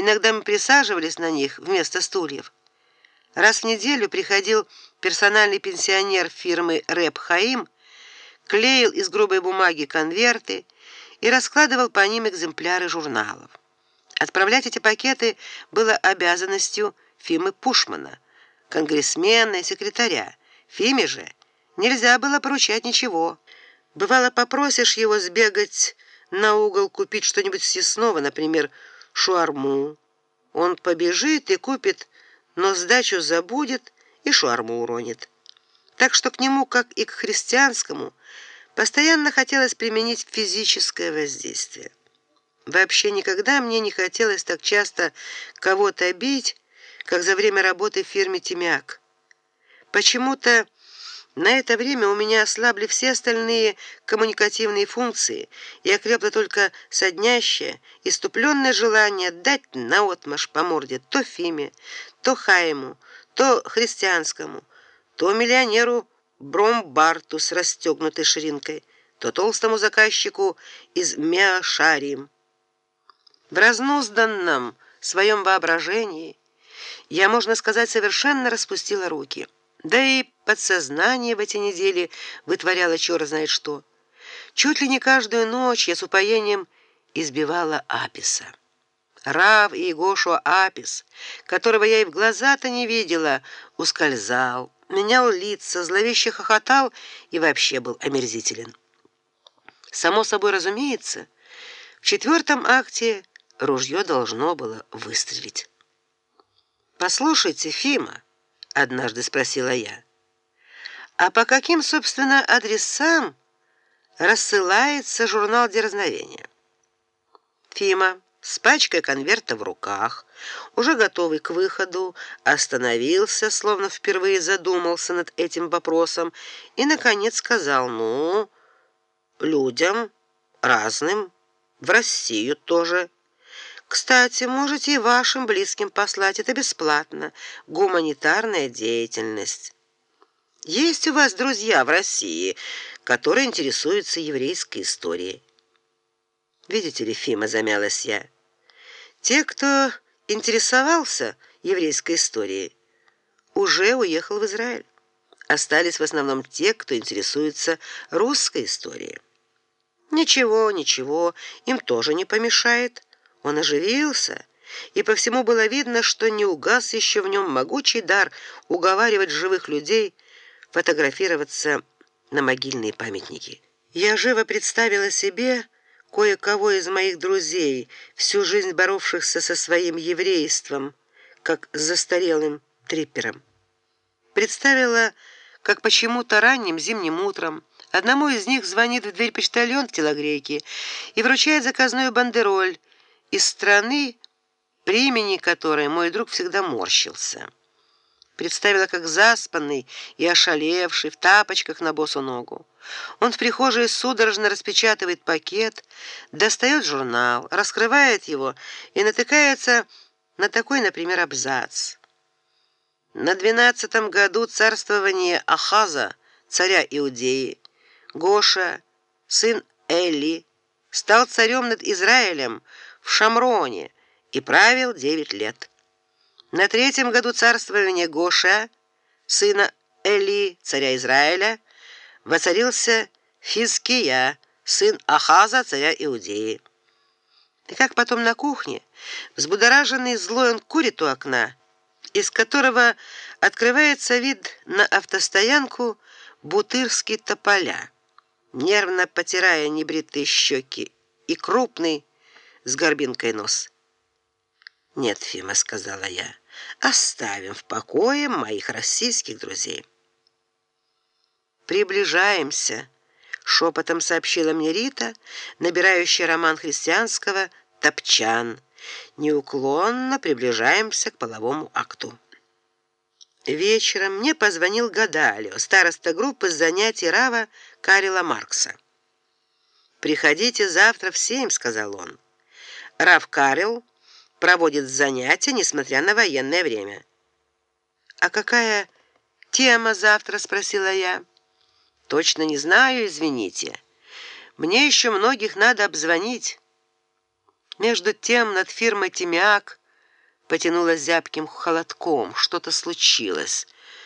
Иногда мы присаживались на них вместо стульев. Раз в неделю приходил персональный пенсионер фирмы Рэп Хаим, клеил из грубой бумаги конверты и раскладывал по ним экземпляры журналов. Отправлять эти пакеты было обязанностью Фимы Пушмана, конгрессмена и секретаря. Фиме же нельзя было поручать ничего. Бывало, попросишь его сбегать на угол купить что-нибудь съестного, например, шуарму. Он побежит и купит, но сдачу забудет и шуарму уронит. Так что к нему, как и к христианскому, постоянно хотелось применить физическое воздействие. Вообще никогда мне не хотелось так часто кого-то бить, как за время работы в фирме Тимяк. Почему-то на это время у меня ослабли все остальные коммуникативные функции, и окрепло только соднящее, иступленное желание дать наотмашь по морде то Фиме, то Хайму, то христианскому, то миллионеру Бромбарту с расстегнутой ширинкой, то толстому заказчику из Меашарим. В разнузданном своем воображении я, можно сказать, совершенно распустила руки. Да и подсознание в эти недели вытворяло чёрт знает что. Чуть ли не каждую ночь я с упоением избивала Аписа. Рав и Гошу Апис, которого я и в глаза-то не видела, ускользал, менял лица, зловеще хохотал и вообще был омерзителен. Само собой разумеется, в четвертом акте ружье должно было выстрелить. Послушайте, Фима, однажды спросила я. А по каким, собственно, адресам рассылается журнал Дерзновения? Фима с пачкой конверта в руках, уже готовый к выходу, остановился, словно впервые задумался над этим вопросом и наконец сказал: "Ну, людям разным в Россию тоже кстати, можете и вашим близким послать это бесплатно. Гуманитарная деятельность. Есть у вас друзья в России, которые интересуются еврейской историей? Видите ли, Фима замялась я. Те, кто интересовался еврейской историей, уже уехал в Израиль. Остались в основном те, кто интересуется русской историей. Ничего, ничего, им тоже не помешает. Он оживился, и по всему было видно, что не угас еще в нем могучий дар уговаривать живых людей фотографироваться на могильные памятники. Я живо представила себе кое-кого из моих друзей, всю жизнь боровшихся со своим еврейством, как застарелым триппером. Представила, как почему-то ранним зимним утром одному из них звонит в дверь почтальон в и вручает заказную бандероль из страны, при имени которой мой друг всегда морщился. Представила, как заспанный и ошалевший в тапочках на босу ногу. Он в прихожей судорожно распечатывает пакет, достает журнал, раскрывает его и натыкается на такой, например, абзац. На двенадцатом году царствования Ахаза, царя Иудеи, Гоша, сын Эли, стал царем над Израилем в Шамроне и правил девять лет. На третьем году царствования Гоша, сына Эли, царя Израиля, воцарился Хизкия, сын Ахаза, царя Иудеи. И как потом на кухне, взбудораженный злой он курит у окна, из которого открывается вид на автостоянку Бутырский тополя, нервно потирая небритые щеки, и крупный с горбинкой нос. Нет, Фима, сказала я. Оставим в покое моих российских друзей. Приближаемся, шепотом сообщила мне Рита, набирающая роман христианского Топчан. Неуклонно приближаемся к половому акту. Вечером мне позвонил Гадалио, староста группы занятий Рава Карила Маркса. Приходите завтра в семь, сказал он. Рав Карел проводит занятия, несмотря на военное время. А какая тема завтра, спросила я. Точно не знаю, извините. Мне еще многих надо обзвонить. Между тем над фирмой Тимяк потянуло зябким холодком, что-то случилось.